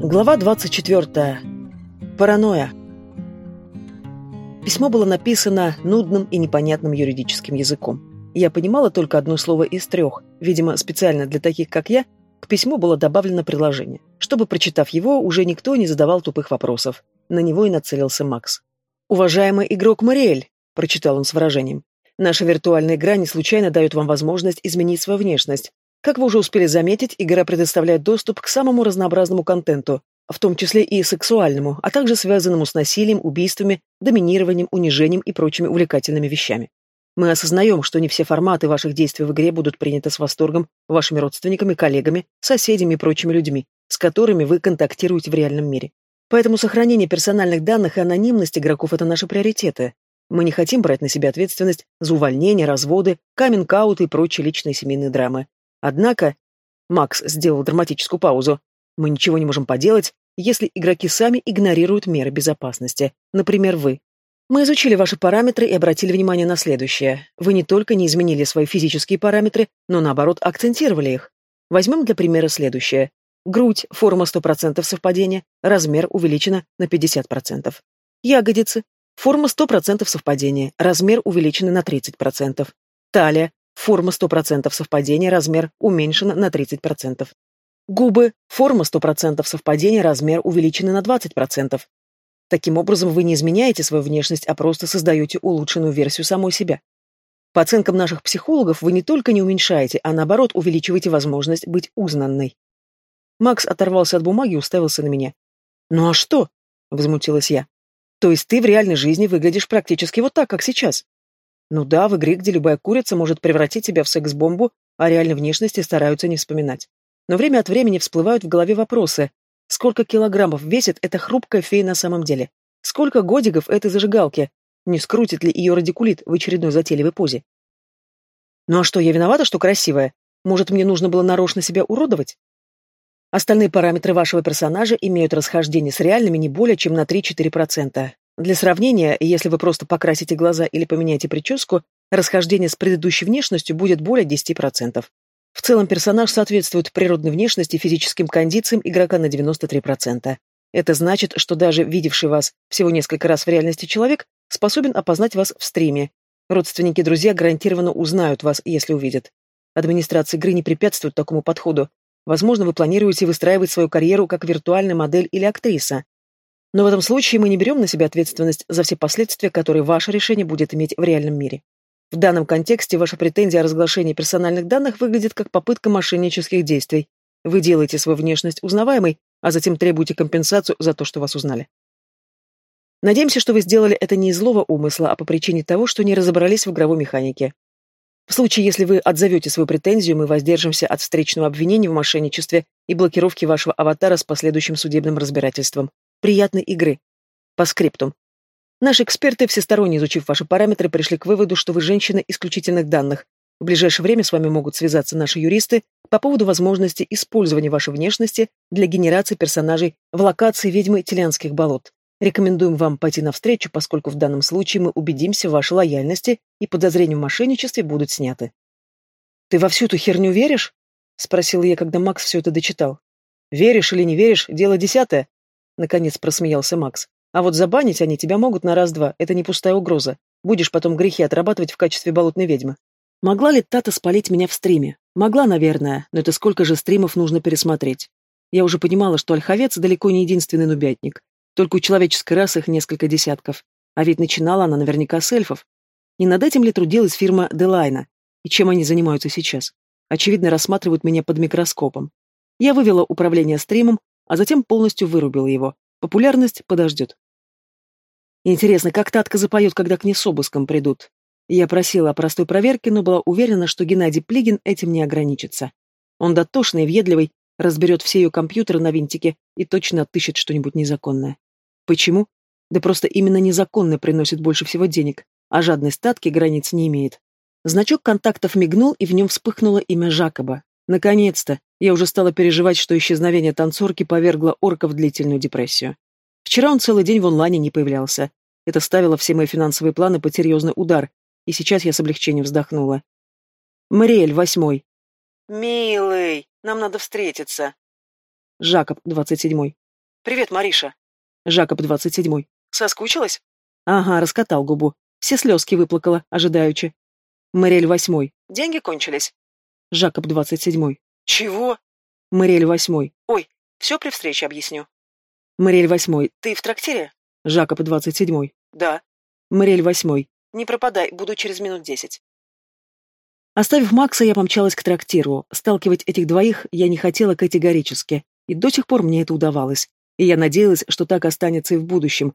Глава 24. Паранойя. Письмо было написано нудным и непонятным юридическим языком. Я понимала только одно слово из трех. Видимо, специально для таких, как я, к письму было добавлено приложение. Чтобы, прочитав его, уже никто не задавал тупых вопросов. На него и нацелился Макс. «Уважаемый игрок Мариэль», — прочитал он с выражением, «наша виртуальная игра не случайно дает вам возможность изменить свою внешность. Как вы уже успели заметить, игра предоставляет доступ к самому разнообразному контенту, в том числе и сексуальному, а также связанному с насилием, убийствами, доминированием, унижением и прочими увлекательными вещами. Мы осознаем, что не все форматы ваших действий в игре будут приняты с восторгом вашими родственниками, коллегами, соседями и прочими людьми, с которыми вы контактируете в реальном мире. Поэтому сохранение персональных данных и анонимность игроков – это наши приоритеты. Мы не хотим брать на себя ответственность за увольнение, разводы, каминг-аут и прочие личные семейные драмы. Однако, Макс сделал драматическую паузу, мы ничего не можем поделать, если игроки сами игнорируют меры безопасности, например, вы. Мы изучили ваши параметры и обратили внимание на следующее. Вы не только не изменили свои физические параметры, но наоборот акцентировали их. Возьмем для примера следующее. Грудь, форма 100% совпадения, размер увеличена на 50%. Ягодицы, форма 100% совпадения, размер увеличен на 30%. Талия, Форма 100% совпадения, размер уменьшен на 30%. Губы. Форма 100% совпадения, размер увеличен на 20%. Таким образом, вы не изменяете свою внешность, а просто создаете улучшенную версию самой себя. По оценкам наших психологов, вы не только не уменьшаете, а наоборот увеличиваете возможность быть узнанной. Макс оторвался от бумаги и уставился на меня. «Ну а что?» — возмутилась я. «То есть ты в реальной жизни выглядишь практически вот так, как сейчас?» Ну да, в игре, где любая курица может превратить тебя в секс-бомбу, о реальной внешности стараются не вспоминать. Но время от времени всплывают в голове вопросы. Сколько килограммов весит эта хрупкая фея на самом деле? Сколько годиков этой зажигалки? Не скрутит ли ее радикулит в очередной затейливой позе? Ну а что, я виновата, что красивая? Может, мне нужно было нарочно себя уродовать? Остальные параметры вашего персонажа имеют расхождение с реальными не более чем на 3-4%. Для сравнения, если вы просто покрасите глаза или поменяете прическу, расхождение с предыдущей внешностью будет более 10%. В целом персонаж соответствует природной внешности и физическим кондициям игрока на 93%. Это значит, что даже видевший вас всего несколько раз в реальности человек способен опознать вас в стриме. Родственники и друзья гарантированно узнают вас, если увидят. Администрация игры не препятствует такому подходу. Возможно, вы планируете выстраивать свою карьеру как виртуальная модель или актриса. Но в этом случае мы не берем на себя ответственность за все последствия, которые ваше решение будет иметь в реальном мире. В данном контексте ваша претензия о разглашении персональных данных выглядит как попытка мошеннических действий. Вы делаете свою внешность узнаваемой, а затем требуете компенсацию за то, что вас узнали. Надеемся, что вы сделали это не из злого умысла, а по причине того, что не разобрались в игровой механике. В случае, если вы отзовете свою претензию, мы воздержимся от встречного обвинения в мошенничестве и блокировки вашего аватара с последующим судебным разбирательством приятной игры. По скриптум. Наши эксперты, всесторонне изучив ваши параметры, пришли к выводу, что вы женщина исключительных данных. В ближайшее время с вами могут связаться наши юристы по поводу возможности использования вашей внешности для генерации персонажей в локации ведьмы Телянских болот. Рекомендуем вам пойти навстречу, поскольку в данном случае мы убедимся в вашей лояльности и подозрения в мошенничестве будут сняты. «Ты во всю эту херню веришь?» — спросил я, когда Макс все это дочитал. «Веришь или не веришь, дело десятое», Наконец просмеялся Макс. А вот забанить они тебя могут на раз-два, это не пустая угроза. Будешь потом грехи отрабатывать в качестве болотной ведьмы. Могла ли Тата спалить меня в стриме? Могла, наверное, но это сколько же стримов нужно пересмотреть? Я уже понимала, что ольховец далеко не единственный нубятник. Только у человеческой расы их несколько десятков. А ведь начинала она наверняка с эльфов. И над этим ли трудилась фирма Делайна? И чем они занимаются сейчас? Очевидно, рассматривают меня под микроскопом. Я вывела управление стримом, а затем полностью вырубила его. Популярность подождет. Интересно, как Татка запоет, когда к ней с обыском придут? Я просила о простой проверке, но была уверена, что Геннадий Плигин этим не ограничится. Он дотошный въедливый, разберет все ее компьютеры на винтике и точно отыщет что-нибудь незаконное. Почему? Да просто именно незаконное приносит больше всего денег, а жадной статки границ не имеет. Значок контактов мигнул, и в нем вспыхнуло имя Жакоба. Наконец-то! Я уже стала переживать, что исчезновение танцорки повергло орка в длительную депрессию. Вчера он целый день в онлайне не появлялся. Это ставило все мои финансовые планы под серьезный удар, и сейчас я с облегчением вздохнула. Мариэль, восьмой. «Милый, нам надо встретиться». Жакоб, двадцать седьмой. «Привет, Мариша». Жакоб, двадцать седьмой. «Соскучилась?» «Ага, раскатал губу. Все слезки выплакала, ожидаючи». Мариэль, восьмой. «Деньги кончились?» Жакоб, двадцать седьмой. «Чего?» Мариэль, восьмой. «Ой, все при встрече объясню». Мариэль, восьмой. «Ты в трактире?» Жакоб, двадцать седьмой. «Да». Мариэль, восьмой. «Не пропадай, буду через минут десять». Оставив Макса, я помчалась к трактиру. Сталкивать этих двоих я не хотела категорически, и до сих пор мне это удавалось. И я надеялась, что так останется и в будущем.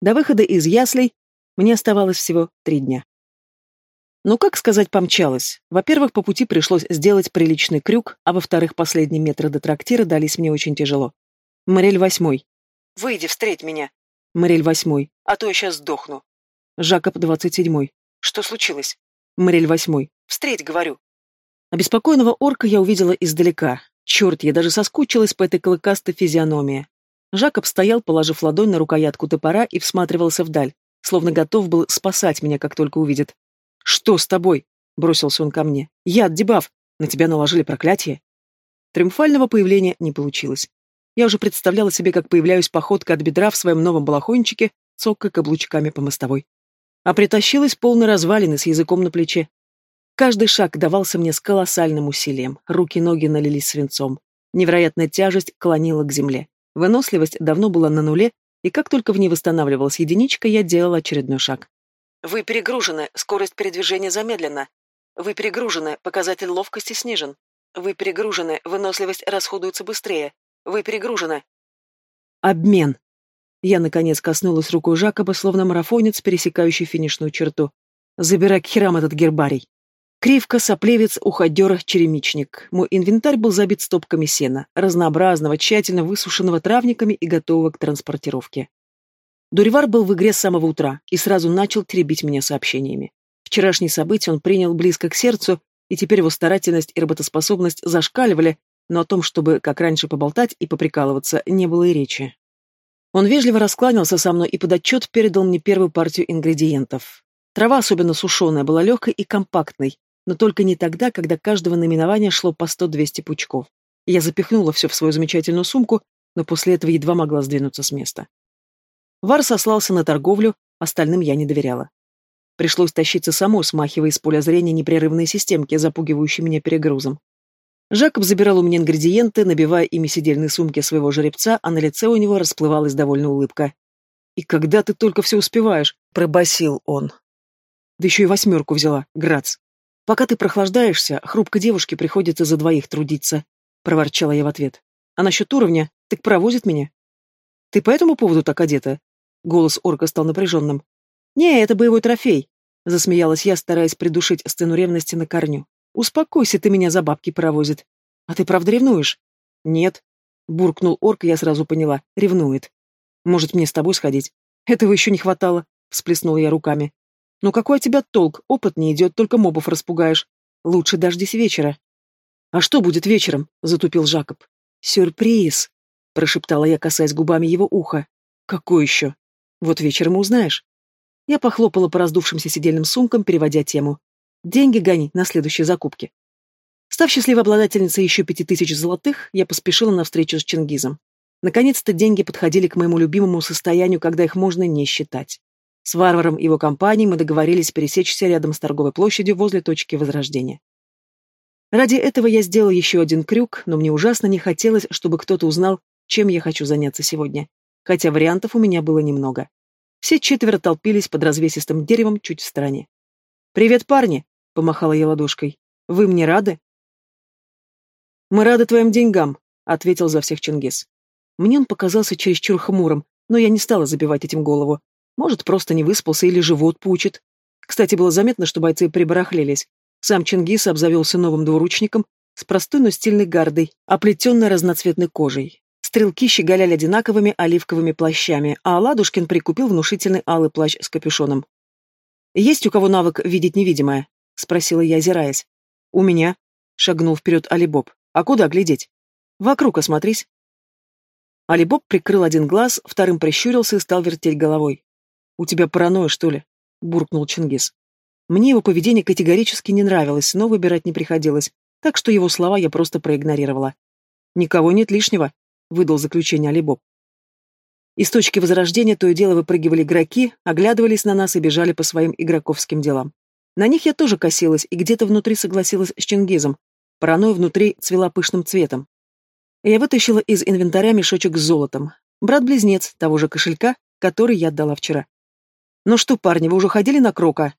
До выхода из яслей мне оставалось всего три дня. Ну, как сказать, помчалась. Во-первых, по пути пришлось сделать приличный крюк, а во-вторых, последние метры до трактира дались мне очень тяжело. Морель восьмой. «Выйди, встреть меня». Морель восьмой. «А то я сейчас сдохну». Жакоб двадцать седьмой. «Что случилось?» Морель восьмой. Встреть, говорю. Обеспокоенного орка я увидела издалека. Черт, я даже соскучилась по этой клыкастой физиономии. Жакоб стоял, положив ладонь на рукоятку топора и всматривался вдаль, словно готов был спасать меня, как только увидит. «Что с тобой?» — бросился он ко мне. «Яд, дебаф! На тебя наложили проклятие!» Триумфального появления не получилось. Я уже представляла себе, как появляюсь походкой от бедра в своем новом балахончике, цокая каблучками по мостовой. А притащилась полной развалины с языком на плече, Каждый шаг давался мне с колоссальным усилием. Руки и ноги налились свинцом. Невероятная тяжесть клонила к земле. Выносливость давно была на нуле, и как только в ней восстанавливалась единичка, я делала очередной шаг. «Вы перегружены, скорость передвижения замедлена. Вы перегружены, показатель ловкости снижен. Вы перегружены, выносливость расходуется быстрее. Вы перегружены». Обмен. Я, наконец, коснулась рукой Жакоба, словно марафонец, пересекающий финишную черту. «Забирай к херам этот гербарий». Кривка, соплевец, уходер, черемичник. Мой инвентарь был забит стопками сена, разнообразного, тщательно высушенного травниками и готового к транспортировке. Дуривар был в игре с самого утра и сразу начал теребить меня сообщениями. Вчерашние события он принял близко к сердцу, и теперь его старательность и работоспособность зашкаливали, но о том, чтобы, как раньше, поболтать и поприкалываться, не было и речи. Он вежливо раскланялся со мной и под отчет передал мне первую партию ингредиентов. Трава, особенно сушеная, была легкой и компактной, но только не тогда, когда каждого наименования шло по сто-двести пучков. Я запихнула все в свою замечательную сумку, но после этого едва могла сдвинуться с места. Вар сослался на торговлю, остальным я не доверяла. Пришлось тащиться самой, смахивая из поля зрения непрерывные системки, запугивающие меня перегрузом. Жакоб забирал у меня ингредиенты, набивая ими сидельные сумки своего жеребца, а на лице у него расплывалась довольно улыбка. «И когда ты только все успеваешь?» — пробасил он. «Да еще и восьмерку взяла, Грац». «Пока ты прохлаждаешься, хрупкой девушке приходится за двоих трудиться», — проворчала я в ответ. «А насчет уровня, так провозит меня». «Ты по этому поводу так одета?» Голос орка стал напряженным. «Не, это боевой трофей», — засмеялась я, стараясь придушить сцену ревности на корню. «Успокойся, ты меня за бабки провозит. А ты правда ревнуешь?» «Нет», — буркнул орк, я сразу поняла. «Ревнует. Может, мне с тобой сходить?» «Этого еще не хватало», — всплеснула я руками. «Ну какой от тебя толк? Опыт не идет, только мобов распугаешь. Лучше дождись вечера». «А что будет вечером?» — затупил Жакоб. «Сюрприз!» — прошептала я, касаясь губами его уха. «Какой еще?» «Вот вечером узнаешь». Я похлопала по раздувшимся сидельным сумкам, переводя тему. «Деньги гони на следующие закупки». Став счастливой обладательницей еще пяти тысяч золотых, я поспешила на встречу с Чингизом. Наконец-то деньги подходили к моему любимому состоянию, когда их можно не считать. С варваром и его компанией мы договорились пересечься рядом с торговой площадью возле точки возрождения. Ради этого я сделал еще один крюк, но мне ужасно не хотелось, чтобы кто-то узнал, чем я хочу заняться сегодня. Хотя вариантов у меня было немного. Все четверо толпились под развесистым деревом чуть в стороне. «Привет, парни!» — помахала я ладошкой. «Вы мне рады?» «Мы рады твоим деньгам», — ответил за всех Чингис. Мне он показался чересчур хмурым, но я не стала забивать этим голову. Может, просто не выспался или живот пучит. Кстати, было заметно, что бойцы прибарахлились. Сам Чингис обзавелся новым двуручником с простой, но стильной гардой, оплетенной разноцветной кожей. Стрелки щеголяли одинаковыми оливковыми плащами, а Ладушкин прикупил внушительный алый плащ с капюшоном. «Есть у кого навык видеть невидимое?» — спросила я, озираясь. «У меня», — шагнул вперед Алибоб. «А куда глядеть?» «Вокруг осмотрись». Алибоб прикрыл один глаз, вторым прищурился и стал вертеть головой. «У тебя паранойя, что ли?» — буркнул Чингис. Мне его поведение категорически не нравилось, но выбирать не приходилось, так что его слова я просто проигнорировала. «Никого нет лишнего», — выдал заключение Алибоб. Из точки возрождения то и дело выпрыгивали игроки, оглядывались на нас и бежали по своим игроковским делам. На них я тоже косилась и где-то внутри согласилась с Чингизом. Паранойя внутри цвела пышным цветом. Я вытащила из инвентаря мешочек с золотом. Брат-близнец того же кошелька, который я отдала вчера. «Ну что, парни, вы уже ходили на Крока?»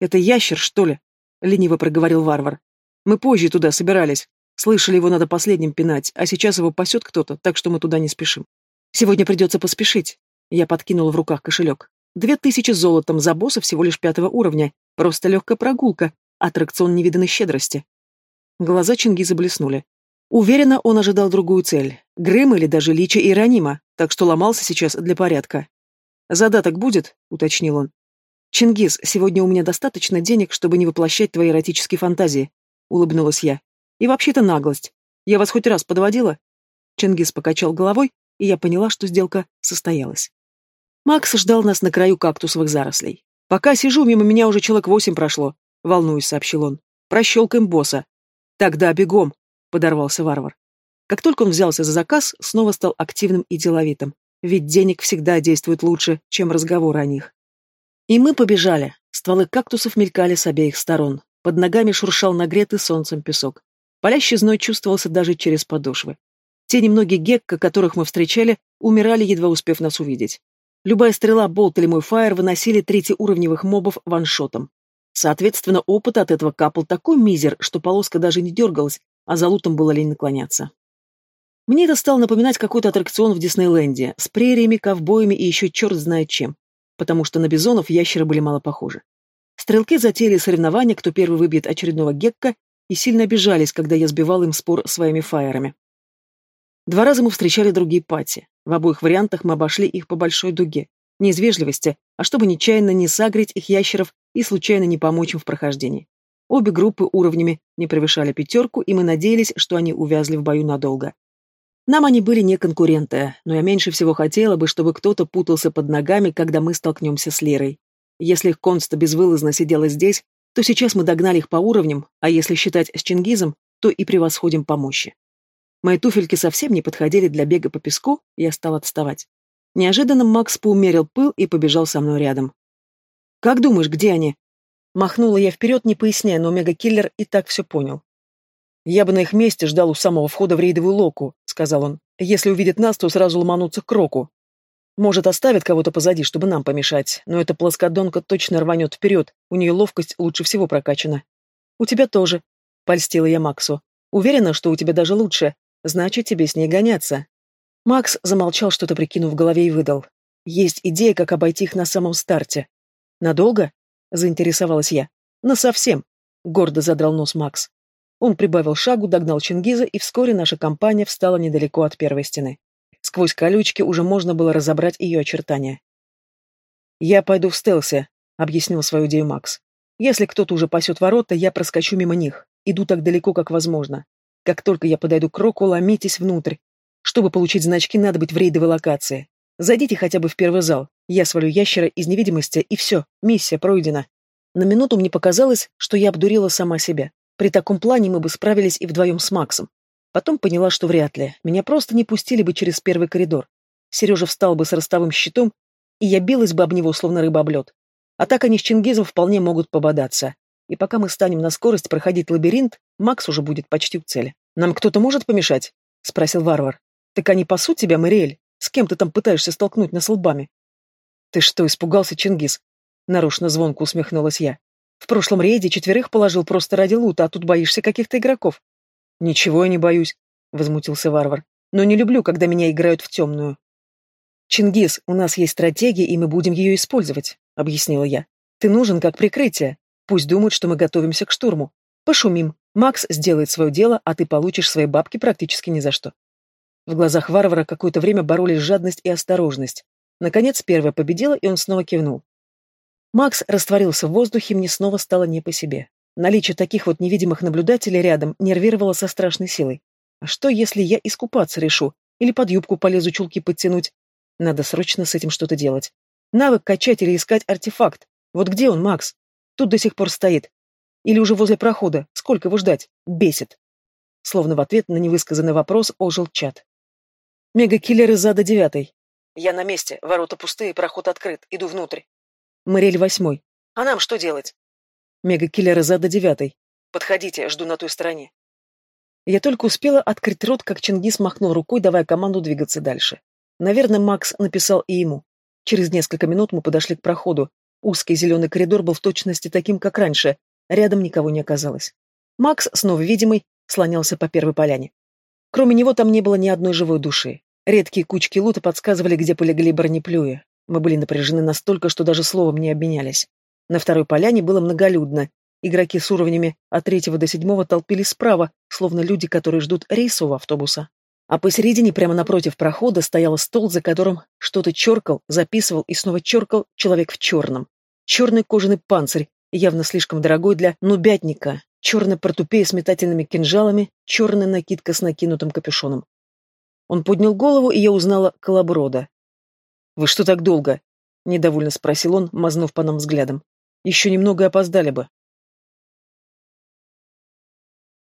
«Это ящер, что ли?» — лениво проговорил варвар. «Мы позже туда собирались. Слышали, его надо последним пинать, а сейчас его пасет кто-то, так что мы туда не спешим. Сегодня придется поспешить». Я подкинула в руках кошелек. Две тысячи золотом за босса всего лишь пятого уровня. Просто легкая прогулка. Аттракцион невиданной щедрости. Глаза Чингиза блеснули. Уверенно, он ожидал другую цель. Грым или даже Лича и Ранима, так что ломался сейчас для порядка. «Задаток будет?» — уточнил он. «Чингиз, сегодня у меня достаточно денег, чтобы не воплощать твои эротические фантазии», — улыбнулась я. «И вообще-то наглость. Я вас хоть раз подводила?» Чингиз покачал головой, и я поняла, что сделка состоялась. Макс ждал нас на краю кактусовых зарослей. «Пока сижу, мимо меня уже человек восемь прошло», — волнуюсь, сообщил он. «Прощелкаем босса». «Тогда бегом», — подорвался варвар. Как только он взялся за заказ, снова стал активным и деловитым. Ведь денег всегда действует лучше, чем разговор о них. И мы побежали. Стволы кактусов мелькали с обеих сторон. Под ногами шуршал нагретый солнцем песок. Палящий зной чувствовался даже через подошвы. Те немногие гекко, которых мы встречали, умирали, едва успев нас увидеть. Любая стрела, болт или мой фаер выносили третьеуровневых мобов ваншотом. Соответственно, опыт от этого капал такой мизер, что полоска даже не дергалась, а за лутом было лень наклоняться. Мне это стало напоминать какой-то аттракцион в Диснейленде, с прериями, ковбоями и еще черт знает чем, потому что на бизонов ящеры были мало похожи. Стрелки затеяли соревнования, кто первый выбьет очередного гекка, и сильно обижались, когда я сбивал им спор своими фаерами. Два раза мы встречали другие пати. В обоих вариантах мы обошли их по большой дуге. Не из вежливости, а чтобы нечаянно не сагрить их ящеров и случайно не помочь им в прохождении. Обе группы уровнями не превышали пятерку, и мы надеялись, что они увязли в бою надолго. Нам они были не конкуренты, но я меньше всего хотела бы, чтобы кто-то путался под ногами, когда мы столкнемся с Лерой. Если конста безвылазно сидела здесь, то сейчас мы догнали их по уровням, а если считать с Чингизом, то и превосходим по мощи. Мои туфельки совсем не подходили для бега по песку, я стал отставать. Неожиданно Макс поумерил пыл и побежал со мной рядом. «Как думаешь, где они?» Махнула я вперед, не поясняя, но Мега-киллер и так все понял. «Я бы на их месте ждал у самого входа в рейдовую локу», — сказал он. «Если увидит нас, то сразу ломанутся к Кроку. Может, оставит кого-то позади, чтобы нам помешать, но эта плоскодонка точно рванет вперед, у нее ловкость лучше всего прокачана». «У тебя тоже», — польстила я Максу. «Уверена, что у тебя даже лучше. Значит, тебе с ней гоняться. Макс замолчал, что-то прикинув в голове, и выдал. Есть идея, как обойти их на самом старте. Надолго? Заинтересовалась я. На совсем. Гордо задрал нос Макс. Он прибавил шагу, догнал Чингиза, и вскоре наша компания встала недалеко от первой стены. Сквозь колючки уже можно было разобрать ее очертания. «Я пойду в стелсе», — объяснил свою идею Макс. «Если кто-то уже пасет ворота, я проскочу мимо них. Иду так далеко, как возможно. Как только я подойду к Року, ломитесь внутрь. Чтобы получить значки, надо быть в рейдовой локации. Зайдите хотя бы в первый зал. Я свалю ящера из невидимости, и все, миссия пройдена. На минуту мне показалось, что я обдурила сама себя. При таком плане мы бы справились и вдвоем с Максом. Потом поняла, что вряд ли. Меня просто не пустили бы через первый коридор. Сережа встал бы с ростовым щитом, и я билась бы об него, словно рыба об лед. А так они с Чингизом вполне могут пободаться. И пока мы станем на скорость проходить лабиринт, Макс уже будет почти в цели. «Нам кто-то может помешать?» — спросил варвар. «Так они пасут тебя, Мариэль? С кем ты там пытаешься столкнуть нас лбами?» «Ты что, испугался, Чингис?» Нарушно звонко усмехнулась я. «В прошлом рейде четверых положил просто ради лута, а тут боишься каких-то игроков». «Ничего я не боюсь», — возмутился варвар. «Но не люблю, когда меня играют в темную». «Чингис, у нас есть стратегия, и мы будем ее использовать», — объяснила я. «Ты нужен как прикрытие. Пусть думают, что мы готовимся к штурму. Пошумим. Макс сделает свое дело, а ты получишь свои бабки практически ни за что. В глазах варвара какое-то время боролись жадность и осторожность. Наконец, первая победила, и он снова кивнул. Макс растворился в воздухе, мне снова стало не по себе. Наличие таких вот невидимых наблюдателей рядом нервировало со страшной силой. А что, если я искупаться решу? Или под юбку полезу чулки подтянуть? Надо срочно с этим что-то делать. Навык качать или искать артефакт. Вот где он, Макс? Тут до сих пор стоит. Или уже возле прохода. Сколько его ждать? Бесит. Словно в ответ на невысказанный вопрос ожил чат. Мегакиллер из ада девятой. Я на месте, ворота пустые, проход открыт, иду внутрь. Мэриль восьмой. А нам что делать? Мега-киллеры зада девятой. Подходите, жду на той стороне. Я только успела открыть рот, как Чингис махнул рукой, давая команду двигаться дальше. Наверное, Макс написал и ему. Через несколько минут мы подошли к проходу. Узкий зеленый коридор был в точности таким, как раньше. Рядом никого не оказалось. Макс, снова видимый, слонялся по первой поляне. Кроме него там не было ни одной живой души. Редкие кучки лута подсказывали, где полегли бронеплюи. Мы были напряжены настолько, что даже словом не обменялись. На второй поляне было многолюдно. Игроки с уровнями от третьего до седьмого толпились справа, словно люди, которые ждут рейсового автобуса. А посередине, прямо напротив прохода, стоял стол, за которым что-то черкал, записывал и снова черкал человек в черном. Черный кожаный панцирь, явно слишком дорогой для нубятника, черная портупея с метательными кинжалами, черная накидка с накинутым капюшоном. Он поднял голову, и я узнала Колоброда. «Вы что так долго?» — недовольно спросил он, мазнув по нам взглядом. «Еще немного и опоздали бы».